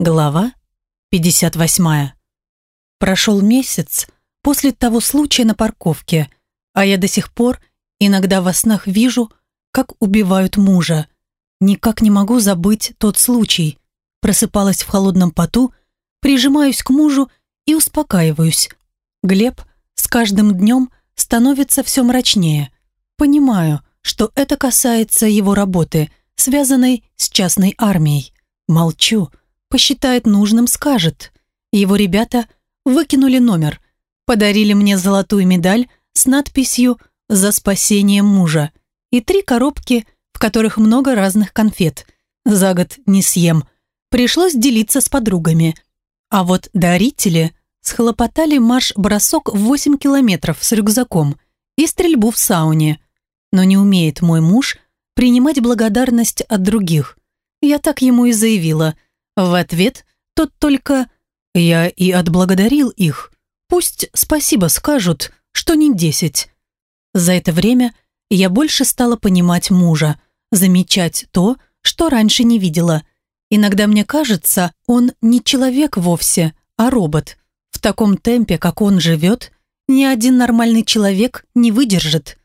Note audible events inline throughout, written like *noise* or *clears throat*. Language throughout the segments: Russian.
Глава 58. Прошел месяц после того случая на парковке, а я до сих пор иногда во снах вижу, как убивают мужа. Никак не могу забыть тот случай. Просыпалась в холодном поту, прижимаюсь к мужу и успокаиваюсь. Глеб с каждым днем становится все мрачнее. Понимаю, что это касается его работы, связанной с частной армией. Молчу посчитает нужным, скажет. Его ребята выкинули номер, подарили мне золотую медаль с надписью «За спасение мужа» и три коробки, в которых много разных конфет. За год не съем. Пришлось делиться с подругами. А вот дарители схлопотали марш-бросок в 8 километров с рюкзаком и стрельбу в сауне. Но не умеет мой муж принимать благодарность от других. Я так ему и заявила – в ответ тот только «Я и отблагодарил их. Пусть спасибо скажут, что не десять». За это время я больше стала понимать мужа, замечать то, что раньше не видела. Иногда мне кажется, он не человек вовсе, а робот. В таком темпе, как он живет, ни один нормальный человек не выдержит.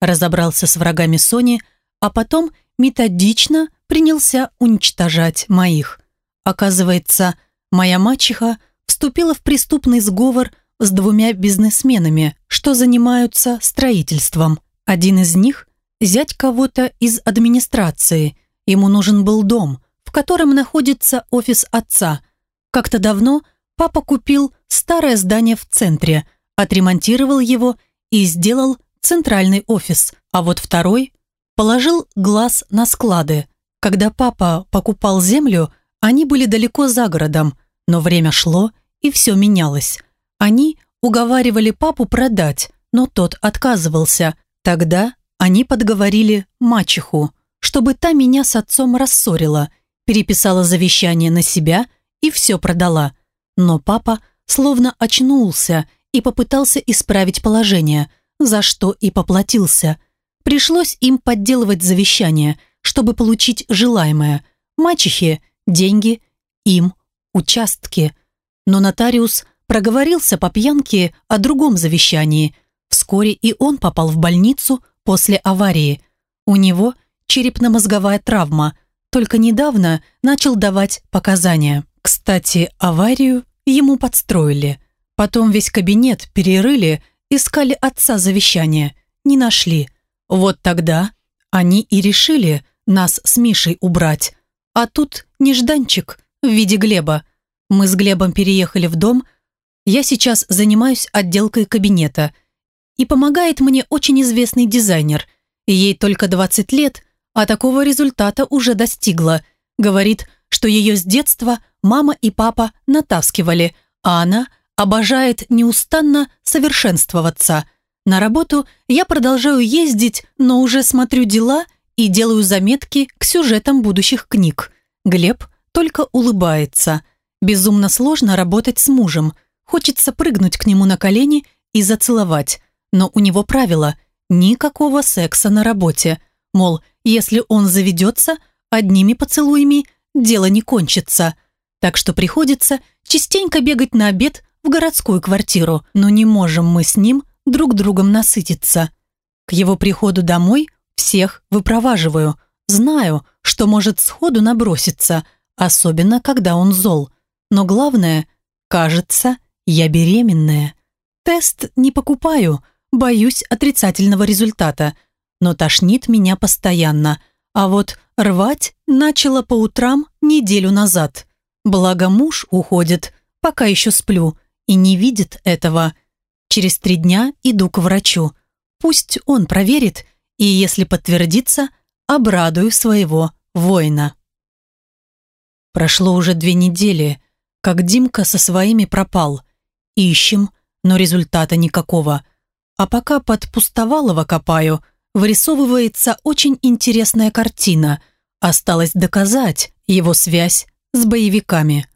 Разобрался с врагами Сони, а потом методично принялся уничтожать моих – Оказывается, моя мачеха вступила в преступный сговор с двумя бизнесменами, что занимаются строительством. Один из них – зять кого-то из администрации. Ему нужен был дом, в котором находится офис отца. Как-то давно папа купил старое здание в центре, отремонтировал его и сделал центральный офис, а вот второй положил глаз на склады. Когда папа покупал землю – они были далеко за городом, но время шло, и все менялось. Они уговаривали папу продать, но тот отказывался. Тогда они подговорили мачеху, чтобы та меня с отцом рассорила, переписала завещание на себя и все продала. Но папа словно очнулся и попытался исправить положение, за что и поплатился. Пришлось им подделывать завещание, чтобы получить желаемое. Мачехе деньги, им участки. Но нотариус проговорился по пьянке о другом завещании. Вскоре и он попал в больницу после аварии. У него черепно-мозговая травма, только недавно начал давать показания. Кстати, аварию ему подстроили. Потом весь кабинет перерыли, искали отца завещания, не нашли. Вот тогда они и решили нас с Мишей убрать. А тут нежданчик в виде Глеба. Мы с Глебом переехали в дом. Я сейчас занимаюсь отделкой кабинета. И помогает мне очень известный дизайнер. Ей только 20 лет, а такого результата уже достигла. Говорит, что ее с детства мама и папа натаскивали, а она обожает неустанно совершенствоваться. На работу я продолжаю ездить, но уже смотрю дела – и делаю заметки к сюжетам будущих книг. Глеб только улыбается. Безумно сложно работать с мужем. Хочется прыгнуть к нему на колени и зацеловать. Но у него правило – никакого секса на работе. Мол, если он заведется, одними поцелуями дело не кончится. Так что приходится частенько бегать на обед в городскую квартиру, но не можем мы с ним друг другом насытиться. К его приходу домой всех выпроваживаю. Знаю, что может сходу наброситься, особенно когда он зол. Но главное, кажется, я беременная. Тест не покупаю, боюсь отрицательного результата. Но тошнит меня постоянно. А вот рвать начала по утрам неделю назад. Благо муж уходит, пока еще сплю, и не видит этого. Через три дня иду к врачу. Пусть он проверит, и, если подтвердится, обрадую своего воина. Прошло уже две недели, как Димка со своими пропал. Ищем, но результата никакого. А пока под Пустовалова копаю, вырисовывается очень интересная картина. Осталось доказать его связь с боевиками.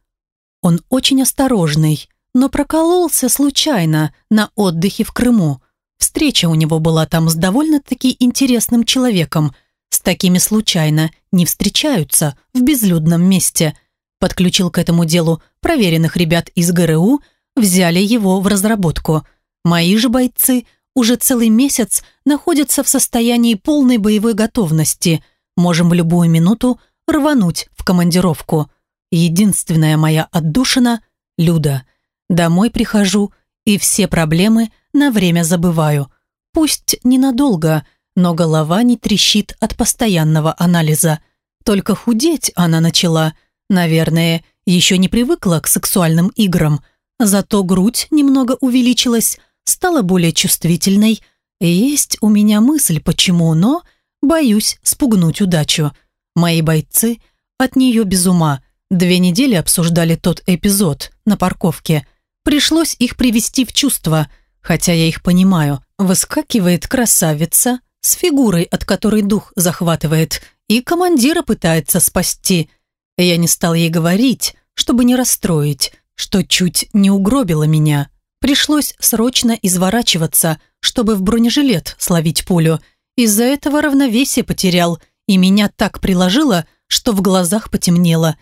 Он очень осторожный, но прокололся случайно на отдыхе в Крыму. Встреча у него была там с довольно-таки интересным человеком. С такими случайно не встречаются в безлюдном месте. подключил к этому делу проверенных ребят из ГРУ, взяли его в разработку. Мои же бойцы уже целый месяц находятся в состоянии полной боевой готовности. Можем в любую минуту рвануть в командировку. Единственная моя отдушина – Люда. Домой прихожу и все проблемы на время забываю. Пусть ненадолго, но голова не трещит от постоянного анализа. Только худеть она начала. Наверное, еще не привыкла к сексуальным играм. Зато грудь немного увеличилась, стала более чувствительной. Есть у меня мысль, почему, но боюсь спугнуть удачу. Мои бойцы от нее без ума. Две недели обсуждали тот эпизод на парковке. Пришлось их привести в чувство, хотя я их понимаю. Выскакивает красавица с фигурой, от которой дух захватывает, и командира пытается спасти. Я не стал ей говорить, чтобы не расстроить, что чуть не угробило меня. Пришлось срочно изворачиваться, чтобы в бронежилет словить пулю. Из-за этого равновесие потерял, и меня так приложило, что в глазах потемнело.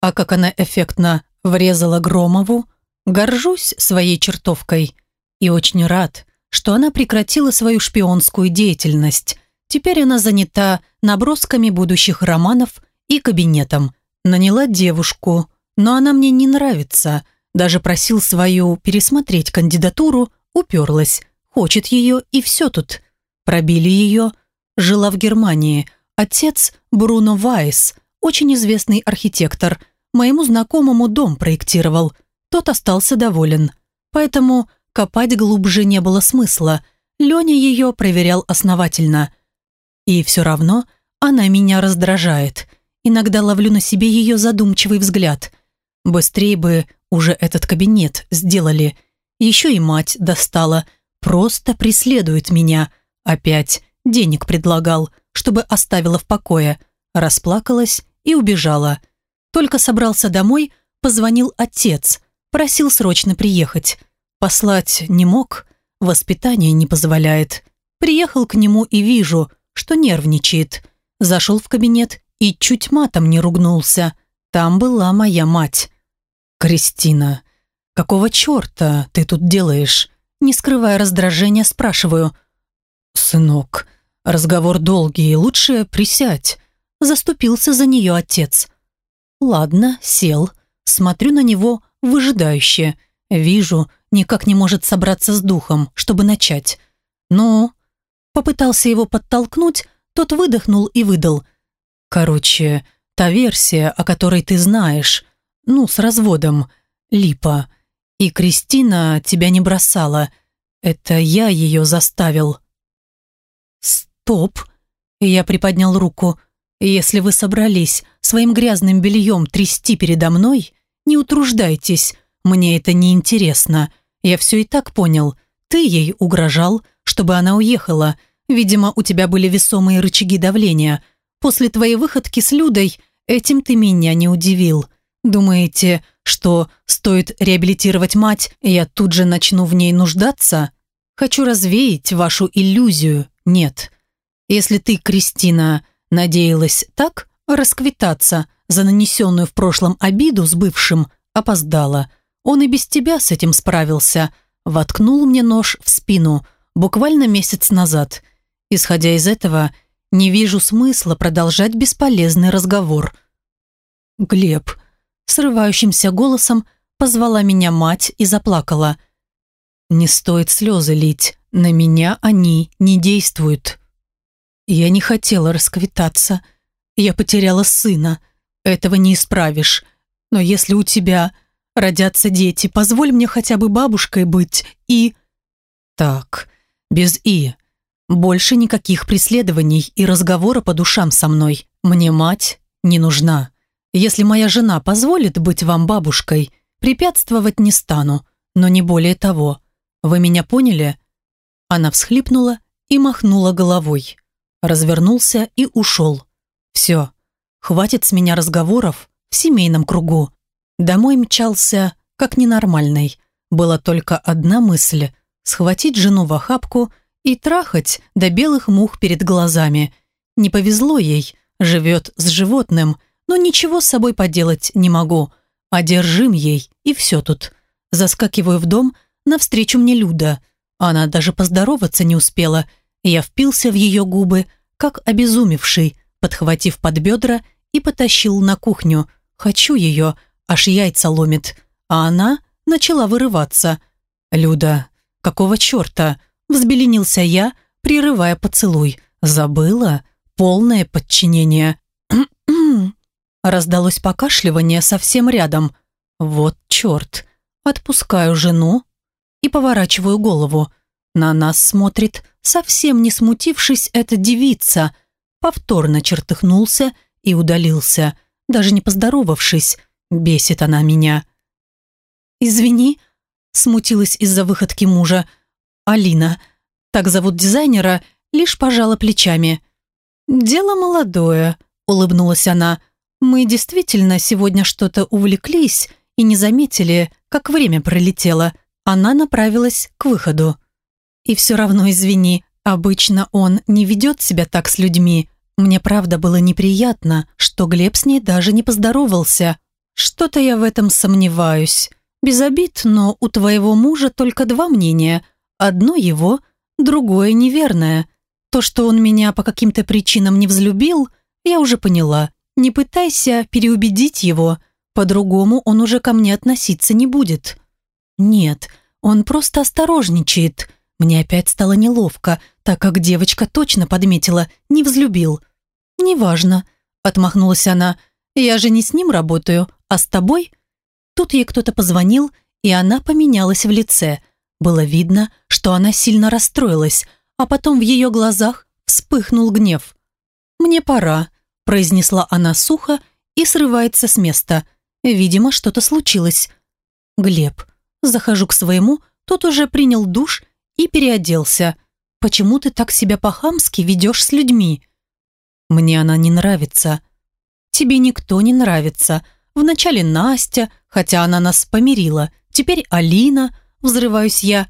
А как она эффектно врезала Громову, горжусь своей чертовкой. И очень рад, что она прекратила свою шпионскую деятельность. Теперь она занята набросками будущих романов и кабинетом. Наняла девушку, но она мне не нравится – даже просил свою пересмотреть кандидатуру, уперлась. Хочет ее, и все тут. Пробили ее. Жила в Германии. Отец Бруно Вайс, очень известный архитектор. Моему знакомому дом проектировал. Тот остался доволен. Поэтому копать глубже не было смысла. Леня ее проверял основательно. И все равно она меня раздражает. Иногда ловлю на себе ее задумчивый взгляд. Быстрее бы уже этот кабинет сделали. Еще и мать достала. Просто преследует меня. Опять денег предлагал, чтобы оставила в покое. Расплакалась и убежала. Только собрался домой, позвонил отец. Просил срочно приехать. Послать не мог, воспитание не позволяет. Приехал к нему и вижу, что нервничает. Зашел в кабинет и чуть матом не ругнулся. Там была моя мать. «Кристина, какого черта ты тут делаешь?» Не скрывая раздражения, спрашиваю. «Сынок, разговор долгий, лучше присядь». Заступился за нее отец. «Ладно, сел. Смотрю на него выжидающе. Вижу, никак не может собраться с духом, чтобы начать. Ну?» Попытался его подтолкнуть, тот выдохнул и выдал. «Короче, та версия, о которой ты знаешь, ну, с разводом. Липа. И Кристина тебя не бросала. Это я ее заставил. Стоп. Я приподнял руку. Если вы собрались своим грязным бельем трясти передо мной, не утруждайтесь. Мне это не интересно. Я все и так понял. Ты ей угрожал, чтобы она уехала. Видимо, у тебя были весомые рычаги давления. После твоей выходки с Людой этим ты меня не удивил. Думаете, что стоит реабилитировать мать, и я тут же начну в ней нуждаться? Хочу развеять вашу иллюзию. Нет. Если ты, Кристина, надеялась так расквитаться за нанесенную в прошлом обиду с бывшим, опоздала. Он и без тебя с этим справился. Воткнул мне нож в спину буквально месяц назад. Исходя из этого, не вижу смысла продолжать бесполезный разговор. «Глеб, срывающимся голосом позвала меня мать и заплакала. «Не стоит слезы лить, на меня они не действуют». Я не хотела расквитаться. Я потеряла сына. Этого не исправишь. Но если у тебя родятся дети, позволь мне хотя бы бабушкой быть и... Так, без «и». Больше никаких преследований и разговора по душам со мной. Мне мать не нужна. Если моя жена позволит быть вам бабушкой, препятствовать не стану, но не более того. Вы меня поняли?» Она всхлипнула и махнула головой. Развернулся и ушел. «Все, хватит с меня разговоров в семейном кругу». Домой мчался, как ненормальный. Была только одна мысль – схватить жену в охапку и трахать до белых мух перед глазами. Не повезло ей, живет с животным – но ничего с собой поделать не могу. Одержим ей, и все тут. Заскакиваю в дом, навстречу мне Люда. Она даже поздороваться не успела. Я впился в ее губы, как обезумевший, подхватив под бедра и потащил на кухню. Хочу ее, аж яйца ломит. А она начала вырываться. «Люда, какого черта?» Взбеленился я, прерывая поцелуй. «Забыла? Полное подчинение». *clears throat* Раздалось покашливание совсем рядом. «Вот черт!» Отпускаю жену и поворачиваю голову. На нас смотрит, совсем не смутившись, эта девица. Повторно чертыхнулся и удалился, даже не поздоровавшись. Бесит она меня. «Извини», — смутилась из-за выходки мужа. «Алина, так зовут дизайнера, лишь пожала плечами». «Дело молодое», — улыбнулась она. «Мы действительно сегодня что-то увлеклись и не заметили, как время пролетело. Она направилась к выходу. И все равно извини, обычно он не ведет себя так с людьми. Мне правда было неприятно, что Глеб с ней даже не поздоровался. Что-то я в этом сомневаюсь. Без обид, но у твоего мужа только два мнения. Одно его, другое неверное. То, что он меня по каким-то причинам не взлюбил, я уже поняла. Не пытайся переубедить его, по-другому он уже ко мне относиться не будет. Нет, он просто осторожничает. Мне опять стало неловко, так как девочка точно подметила, не взлюбил. «Неважно», — отмахнулась она, — «я же не с ним работаю, а с тобой?» Тут ей кто-то позвонил, и она поменялась в лице. Было видно, что она сильно расстроилась, а потом в ее глазах вспыхнул гнев. «Мне пора», — произнесла она сухо и срывается с места. Видимо, что-то случилось. «Глеб, Захожу к своему, тот уже принял душ и переоделся. «Почему ты так себя по-хамски ведешь с людьми?» «Мне она не нравится». «Тебе никто не нравится. Вначале Настя, хотя она нас помирила. Теперь Алина. Взрываюсь я».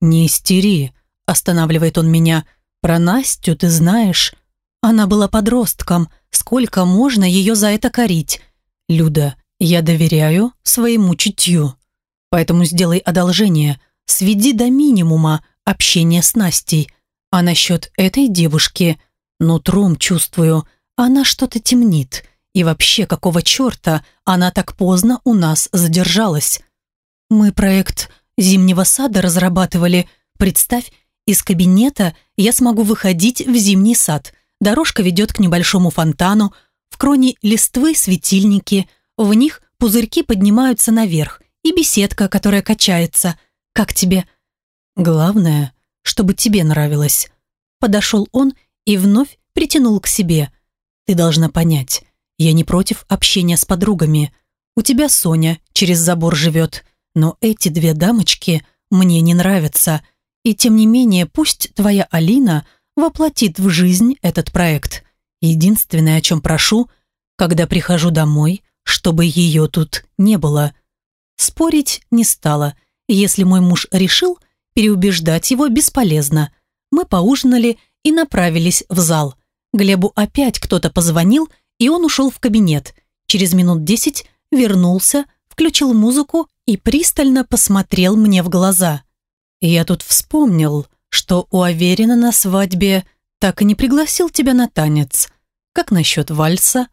«Не истери», – останавливает он меня. «Про Настю ты знаешь. Она была подростком. Сколько можно ее за это корить?» «Люда, я доверяю своему чутью». Поэтому сделай одолжение, сведи до минимума общение с Настей. А насчет этой девушки, нутром чувствую, она что-то темнит. И вообще, какого черта она так поздно у нас задержалась? Мы проект зимнего сада разрабатывали. Представь, из кабинета я смогу выходить в зимний сад. Дорожка ведет к небольшому фонтану, в кроне листвы светильники, в них пузырьки поднимаются наверх, и беседка, которая качается. Как тебе? Главное, чтобы тебе нравилось. Подошел он и вновь притянул к себе. Ты должна понять, я не против общения с подругами. У тебя Соня через забор живет, но эти две дамочки мне не нравятся. И тем не менее, пусть твоя Алина воплотит в жизнь этот проект. Единственное, о чем прошу, когда прихожу домой, чтобы ее тут не было. Спорить не стала. Если мой муж решил, переубеждать его бесполезно. Мы поужинали и направились в зал. Глебу опять кто-то позвонил, и он ушел в кабинет. Через минут десять вернулся, включил музыку и пристально посмотрел мне в глаза. Я тут вспомнил, что у Аверина на свадьбе так и не пригласил тебя на танец. Как насчет вальса?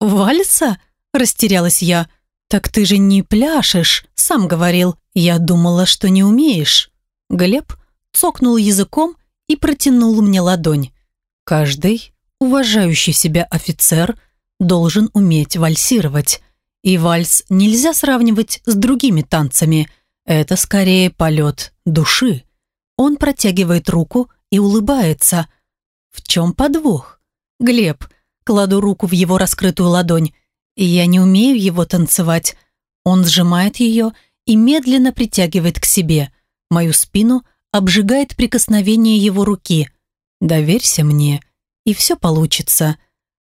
«Вальса?» – растерялась я – «Так ты же не пляшешь», — сам говорил. «Я думала, что не умеешь». Глеб цокнул языком и протянул мне ладонь. «Каждый уважающий себя офицер должен уметь вальсировать. И вальс нельзя сравнивать с другими танцами. Это скорее полет души». Он протягивает руку и улыбается. «В чем подвох?» «Глеб», кладу руку в его раскрытую ладонь, я не умею его танцевать. Он сжимает ее и медленно притягивает к себе. Мою спину обжигает прикосновение его руки. «Доверься мне, и все получится».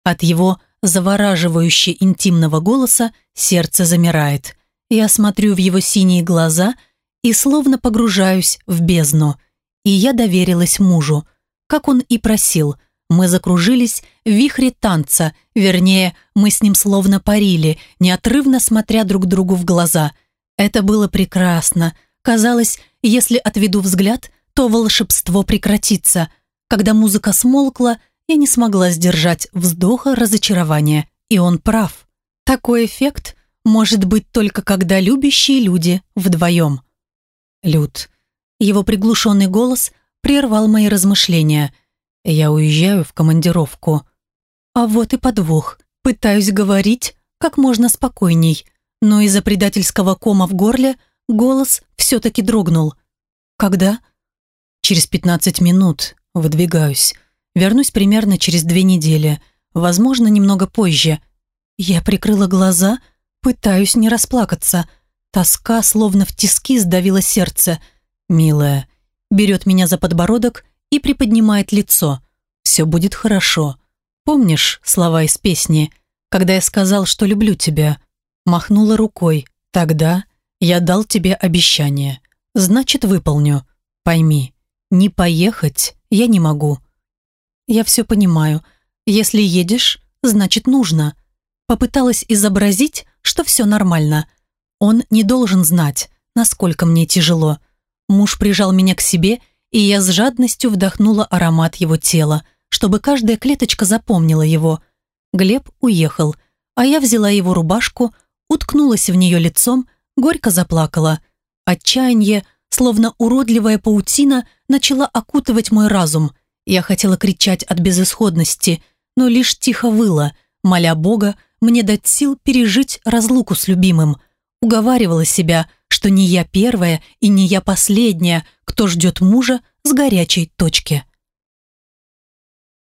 От его завораживающе интимного голоса сердце замирает. Я смотрю в его синие глаза и словно погружаюсь в бездну. И я доверилась мужу, как он и просил, Мы закружились в вихре танца, вернее, мы с ним словно парили, неотрывно смотря друг другу в глаза. Это было прекрасно. Казалось, если отведу взгляд, то волшебство прекратится. Когда музыка смолкла, я не смогла сдержать вздоха разочарования. И он прав. Такой эффект может быть только когда любящие люди вдвоем. Люд. Его приглушенный голос прервал мои размышления. Я уезжаю в командировку. А вот и подвох. Пытаюсь говорить как можно спокойней, но из-за предательского кома в горле голос все-таки дрогнул. Когда? Через 15 минут выдвигаюсь. Вернусь примерно через две недели, возможно, немного позже. Я прикрыла глаза, пытаюсь не расплакаться. Тоска, словно в тиски, сдавила сердце. Милая, берет меня за подбородок и приподнимает лицо. «Все будет хорошо. Помнишь слова из песни, когда я сказал, что люблю тебя?» Махнула рукой. «Тогда я дал тебе обещание. Значит, выполню. Пойми, не поехать я не могу. Я все понимаю. Если едешь, значит нужно. Попыталась изобразить, что все нормально. Он не должен знать, насколько мне тяжело. Муж прижал меня к себе, и я с жадностью вдохнула аромат его тела, чтобы каждая клеточка запомнила его. Глеб уехал, а я взяла его рубашку, уткнулась в нее лицом, горько заплакала. Отчаяние, словно уродливая паутина, начала окутывать мой разум – я хотела кричать от безысходности, но лишь тихо выла, моля Бога мне дать сил пережить разлуку с любимым. Уговаривала себя, что не я первая и не я последняя, кто ждет мужа с горячей точки.